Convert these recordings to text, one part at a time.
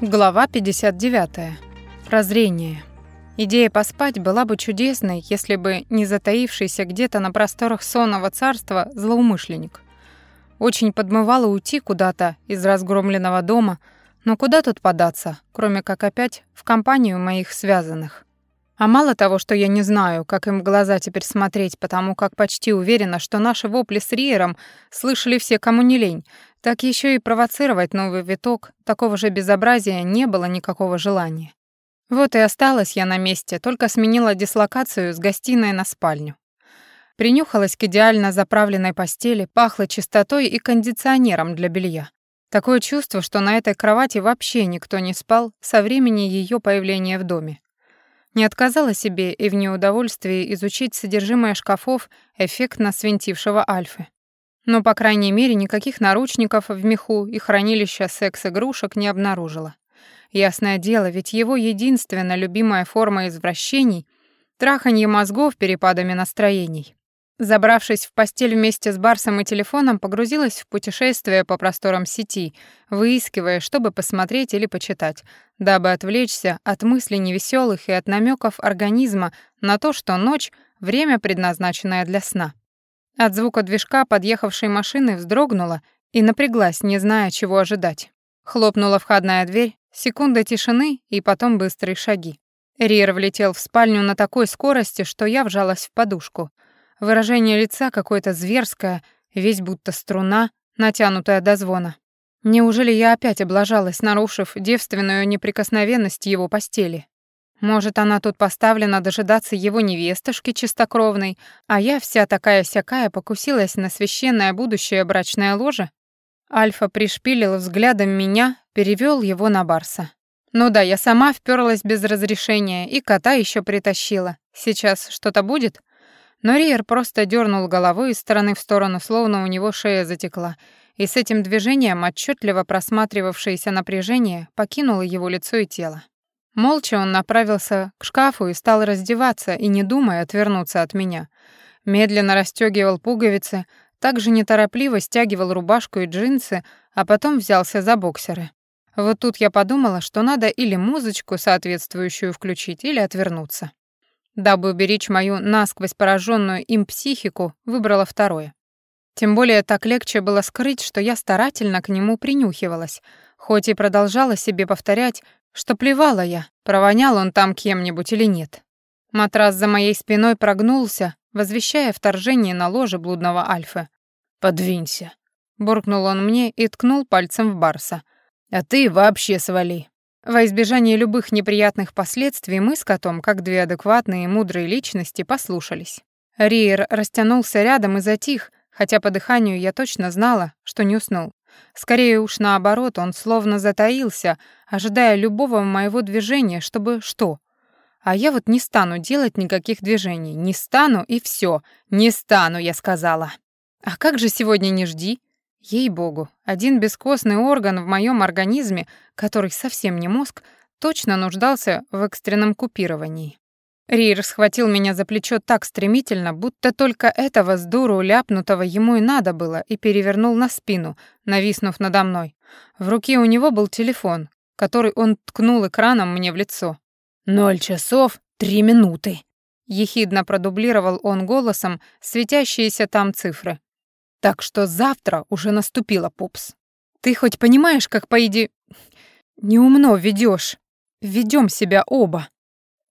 Глава 59. Прозрение. Идея поспать была бы чудесной, если бы не затаившийся где-то на просторах сонного царства злоумышленник. Очень подмывало уйти куда-то из разгромленного дома, но куда тут податься, кроме как опять в компанию моих связанных. А мало того, что я не знаю, как им в глаза теперь смотреть, потому как почти уверена, что наши вопли с Риером слышали все, кому не лень, так еще и провоцировать новый виток такого же безобразия не было никакого желания. Вот и осталась я на месте, только сменила дислокацию с гостиной на спальню. Принюхалась к идеально заправленной постели, пахло чистотой и кондиционером для белья. Такое чувство, что на этой кровати вообще никто не спал со времени ее появления в доме. Не отказала себе и в неудовольствии изучить содержимое шкафов эффектно свинтившего Альфы. Но, по крайней мере, никаких наручников в меху и хранилища секс-игрушек не обнаружила. Ясное дело, ведь его единственная любимая форма извращений — траханье мозгов перепадами настроений. Забравшись в постель вместе с Барсом и телефоном, погрузилась в путешествие по просторам сети, выискивая, чтобы посмотреть или почитать, дабы отвлечься от мыслей невеселых и от намеков организма на то, что ночь — время, предназначенное для сна. От звука движка подъехавшей машины вздрогнула и напряглась, не зная, чего ожидать. Хлопнула входная дверь, секунда тишины и потом быстрые шаги. Риер влетел в спальню на такой скорости, что я вжалась в подушку — Выражение лица какое-то зверское, весь будто струна, натянутая до звона. Неужели я опять облажалась, нарушив девственную неприкосновенность его постели? Может, она тут поставлена дожидаться его невестушки чистокровной, а я вся такая-сякая покусилась на священное будущее брачное ложе? Альфа пришпилил взглядом меня, перевел его на Барса. Ну да, я сама вперлась без разрешения и кота еще притащила. Сейчас что-то будет? Но Риер просто дернул головой из стороны в сторону, словно у него шея затекла, и с этим движением отчетливо просматривавшееся напряжение покинуло его лицо и тело. Молча он направился к шкафу и стал раздеваться, и, не думая, отвернуться от меня. Медленно расстегивал пуговицы, также неторопливо стягивал рубашку и джинсы, а потом взялся за боксеры. Вот тут я подумала, что надо или музычку соответствующую включить, или отвернуться. Дабы уберечь мою насквозь пораженную им психику, выбрала второе. Тем более так легче было скрыть, что я старательно к нему принюхивалась, хоть и продолжала себе повторять, что плевала я, провонял он там кем-нибудь или нет. Матрас за моей спиной прогнулся, возвещая вторжение на ложе блудного Альфы. «Подвинься», — буркнул он мне и ткнул пальцем в Барса. «А ты вообще свали». Во избежание любых неприятных последствий мы с котом, как две адекватные и мудрые личности, послушались. Риер растянулся рядом и затих, хотя по дыханию я точно знала, что не уснул. Скорее уж наоборот, он словно затаился, ожидая любого моего движения, чтобы что? А я вот не стану делать никаких движений, не стану и все, не стану, я сказала. А как же сегодня не жди? Ей-богу, один бескостный орган в моем организме, который совсем не мозг, точно нуждался в экстренном купировании. Рир схватил меня за плечо так стремительно, будто только этого с дуру ляпнутого ему и надо было, и перевернул на спину, нависнув надо мной. В руке у него был телефон, который он ткнул экраном мне в лицо. «Ноль часов три минуты», — ехидно продублировал он голосом светящиеся там цифры. Так что завтра уже наступило, пупс. Ты хоть понимаешь, как по иде... Неумно ведёшь. Ведём себя оба.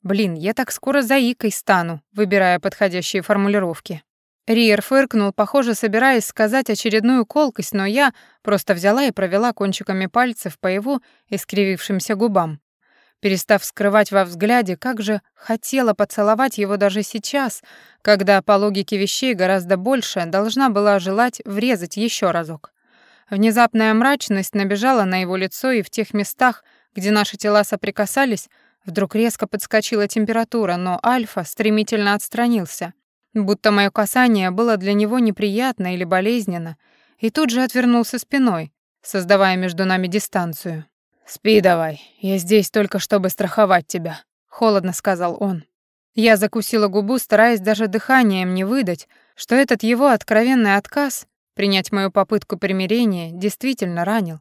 Блин, я так скоро заикой стану, выбирая подходящие формулировки. Риер фыркнул, похоже, собираясь сказать очередную колкость, но я просто взяла и провела кончиками пальцев по его искривившимся губам перестав скрывать во взгляде, как же хотела поцеловать его даже сейчас, когда, по логике вещей, гораздо больше должна была желать врезать еще разок. Внезапная мрачность набежала на его лицо, и в тех местах, где наши тела соприкасались, вдруг резко подскочила температура, но Альфа стремительно отстранился, будто мое касание было для него неприятно или болезненно, и тут же отвернулся спиной, создавая между нами дистанцию. «Спи давай, я здесь только чтобы страховать тебя», — холодно сказал он. Я закусила губу, стараясь даже дыханием не выдать, что этот его откровенный отказ принять мою попытку примирения действительно ранил.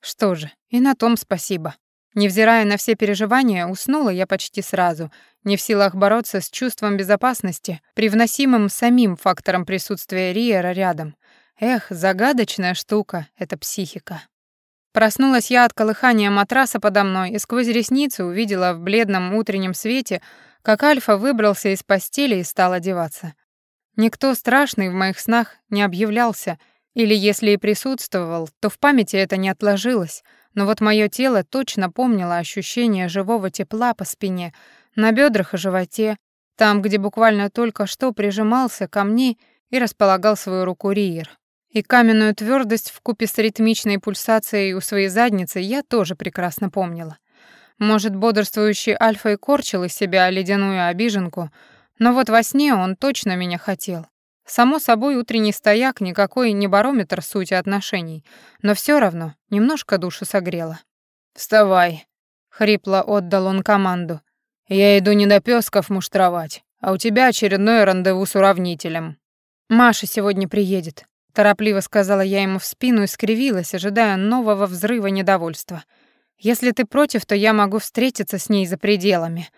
Что же, и на том спасибо. Невзирая на все переживания, уснула я почти сразу, не в силах бороться с чувством безопасности, привносимым самим фактором присутствия Риера рядом. Эх, загадочная штука — это психика. Проснулась я от колыхания матраса подо мной и сквозь ресницы увидела в бледном утреннем свете, как Альфа выбрался из постели и стал одеваться. Никто страшный в моих снах не объявлялся, или если и присутствовал, то в памяти это не отложилось, но вот мое тело точно помнило ощущение живого тепла по спине, на бедрах и животе, там, где буквально только что прижимался ко мне и располагал свою руку Риер. И каменную твердость в купе с ритмичной пульсацией у своей задницы я тоже прекрасно помнила. Может, бодрствующий Альфа и корчил из себя ледяную обиженку, но вот во сне он точно меня хотел. Само собой, утренний стояк никакой не барометр сути отношений, но все равно немножко душу согрело. «Вставай», — хрипло отдал он команду. «Я иду не до пёсков муштровать, а у тебя очередное рандеву с уравнителем». «Маша сегодня приедет», — торопливо сказала я ему в спину и скривилась, ожидая нового взрыва недовольства. «Если ты против, то я могу встретиться с ней за пределами».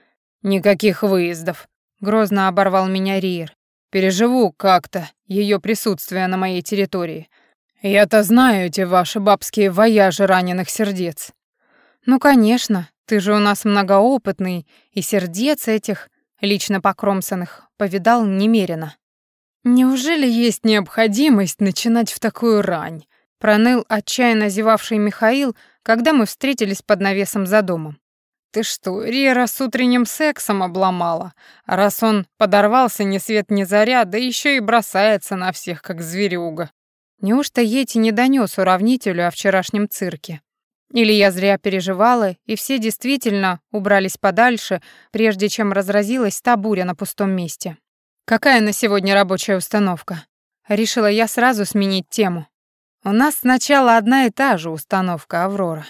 «Никаких выездов», — грозно оборвал меня Риер. Переживу как-то ее присутствие на моей территории. Я-то знаю эти ваши бабские вояжи раненых сердец. Ну, конечно, ты же у нас многоопытный, и сердец этих, лично покромсанных, повидал немерено. Неужели есть необходимость начинать в такую рань? Проныл отчаянно зевавший Михаил, когда мы встретились под навесом за домом. Ты что, Рера с утренним сексом обломала? Раз он подорвался ни свет ни заря, да еще и бросается на всех, как зверюга. Неужто Ети не донес уравнителю о вчерашнем цирке? Или я зря переживала, и все действительно убрались подальше, прежде чем разразилась та буря на пустом месте? Какая на сегодня рабочая установка? Решила я сразу сменить тему. У нас сначала одна и та же установка, Аврора.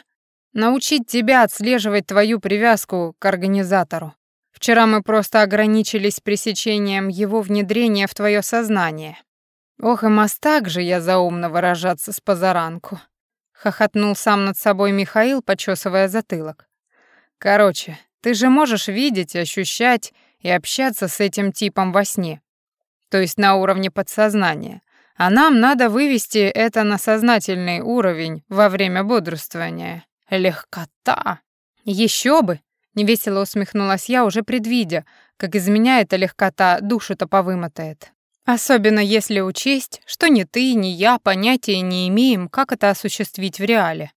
Научить тебя отслеживать твою привязку к организатору. Вчера мы просто ограничились пресечением его внедрения в твое сознание. Ох, и мастак же я заумно выражаться с позаранку. Хохотнул сам над собой Михаил, почесывая затылок. Короче, ты же можешь видеть, ощущать и общаться с этим типом во сне. То есть на уровне подсознания. А нам надо вывести это на сознательный уровень во время бодрствования. Легкота. Еще бы, невесело усмехнулась я, уже предвидя, как из меня эта легкота душу-то повымотает. Особенно если учесть, что ни ты, ни я понятия не имеем, как это осуществить в реале.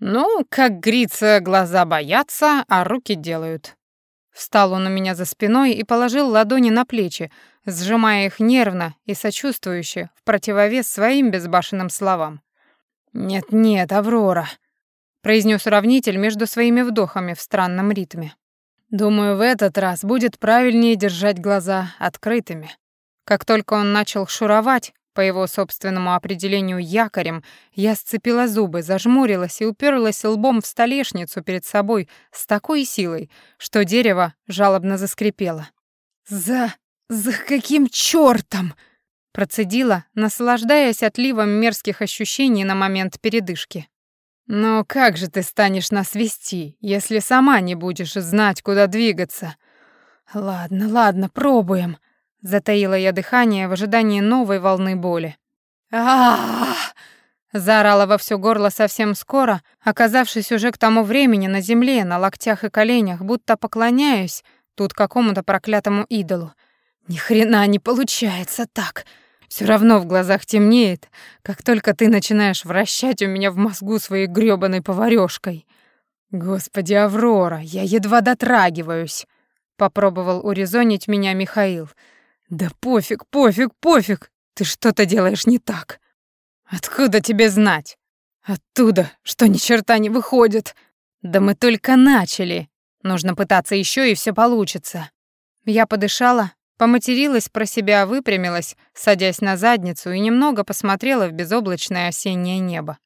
Ну, как грится, глаза боятся, а руки делают. Встал он у меня за спиной и положил ладони на плечи, сжимая их нервно и сочувствующе, в противовес своим безбашенным словам. «Нет-нет, Аврора», произнес уравнитель между своими вдохами в странном ритме. Думаю, в этот раз будет правильнее держать глаза открытыми. Как только он начал шуровать, по его собственному определению якорем, я сцепила зубы, зажмурилась и уперлась лбом в столешницу перед собой с такой силой, что дерево жалобно заскрипело. «За... за каким чёртом?» процедила, наслаждаясь отливом мерзких ощущений на момент передышки. «Но как же ты станешь нас вести, если сама не будешь знать, куда двигаться?» «Ладно, ладно, пробуем», — затаила я дыхание в ожидании новой волны боли. а заорала во всё горло совсем скоро, оказавшись уже к тому времени на земле, на локтях и коленях, будто поклоняюсь тут какому-то проклятому идолу. «Ни хрена не получается так!» Все равно в глазах темнеет, как только ты начинаешь вращать у меня в мозгу своей грёбаной поварёшкой. Господи, Аврора, я едва дотрагиваюсь, попробовал урезонить меня Михаил. Да пофиг, пофиг, пофиг. Ты что-то делаешь не так. Откуда тебе знать? Оттуда, что ни черта не выходит. Да мы только начали. Нужно пытаться еще и все получится. Я подышала, Поматерилась про себя, выпрямилась, садясь на задницу и немного посмотрела в безоблачное осеннее небо.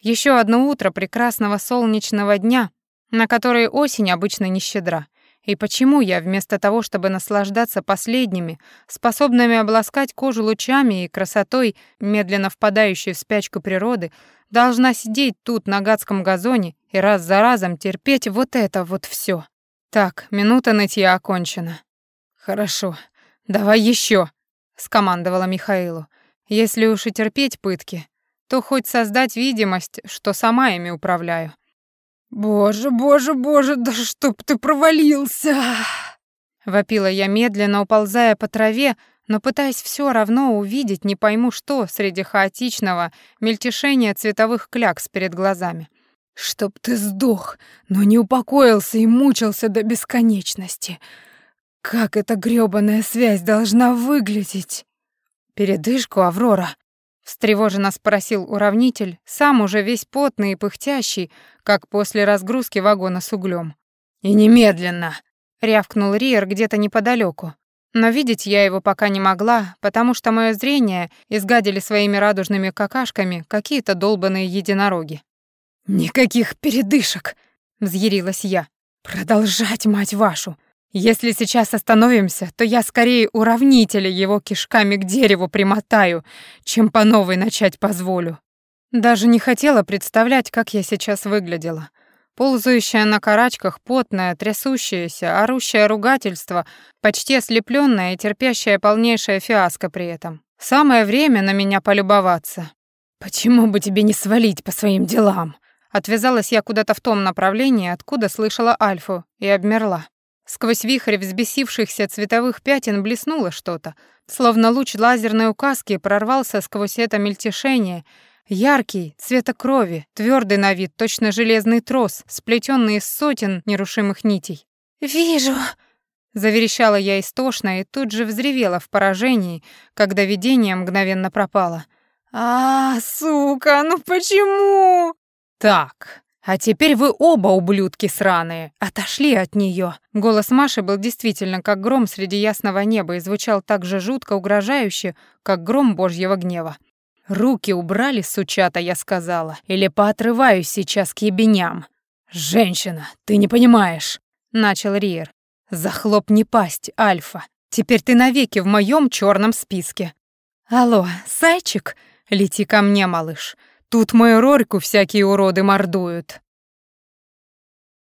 Еще одно утро прекрасного солнечного дня, на которое осень обычно не щедра. И почему я, вместо того, чтобы наслаждаться последними, способными обласкать кожу лучами и красотой, медленно впадающей в спячку природы, должна сидеть тут на гадском газоне и раз за разом терпеть вот это вот все? Так, минута нытья окончена. Хорошо, давай еще, скомандовала Михаилу. Если уж и терпеть пытки, то хоть создать видимость, что сама ими управляю. «Боже, боже, боже, да чтоб ты провалился!» Вопила я медленно, уползая по траве, но пытаясь все равно увидеть, не пойму что, среди хаотичного мельтешения цветовых клякс перед глазами. «Чтоб ты сдох, но не упокоился и мучился до бесконечности! Как эта грёбаная связь должна выглядеть?» «Передышку, Аврора!» встревоженно спросил уравнитель, сам уже весь потный и пыхтящий, как после разгрузки вагона с углем. И немедленно, рявкнул Риер где-то неподалеку. Но видеть я его пока не могла, потому что мое зрение изгадили своими радужными какашками какие-то долбаные единороги. «Никаких передышек!» — взъярилась я. «Продолжать, мать вашу! Если сейчас остановимся, то я скорее уравнителя его кишками к дереву примотаю, чем по новой начать позволю. Даже не хотела представлять, как я сейчас выглядела. Ползающая на карачках, потная, трясущаяся, орущая ругательство, почти ослепленная и терпящая полнейшее фиаско при этом. Самое время на меня полюбоваться. «Почему бы тебе не свалить по своим делам?» Отвязалась я куда-то в том направлении, откуда слышала Альфу, и обмерла. Сквозь вихрь взбесившихся цветовых пятен блеснуло что-то, словно луч лазерной указки прорвался сквозь это мельтешение, яркий, цвета крови, твердый на вид, точно железный трос, сплетенный из сотен нерушимых нитей. «Вижу!» Заверещала я истошно и тут же взревела в поражении, когда видение мгновенно пропало. «А, сука, ну почему?» «Так, «А теперь вы оба, ублюдки сраные, отошли от нее. Голос Маши был действительно как гром среди ясного неба и звучал так же жутко угрожающе, как гром божьего гнева. «Руки убрали, сучата», я сказала, «или поотрываюсь сейчас к ебеням». «Женщина, ты не понимаешь», — начал Риер. «Захлопни пасть, Альфа. Теперь ты навеки в моем черном списке». «Алло, Сайчик? Лети ко мне, малыш. Тут мою Рорьку всякие уроды мордуют».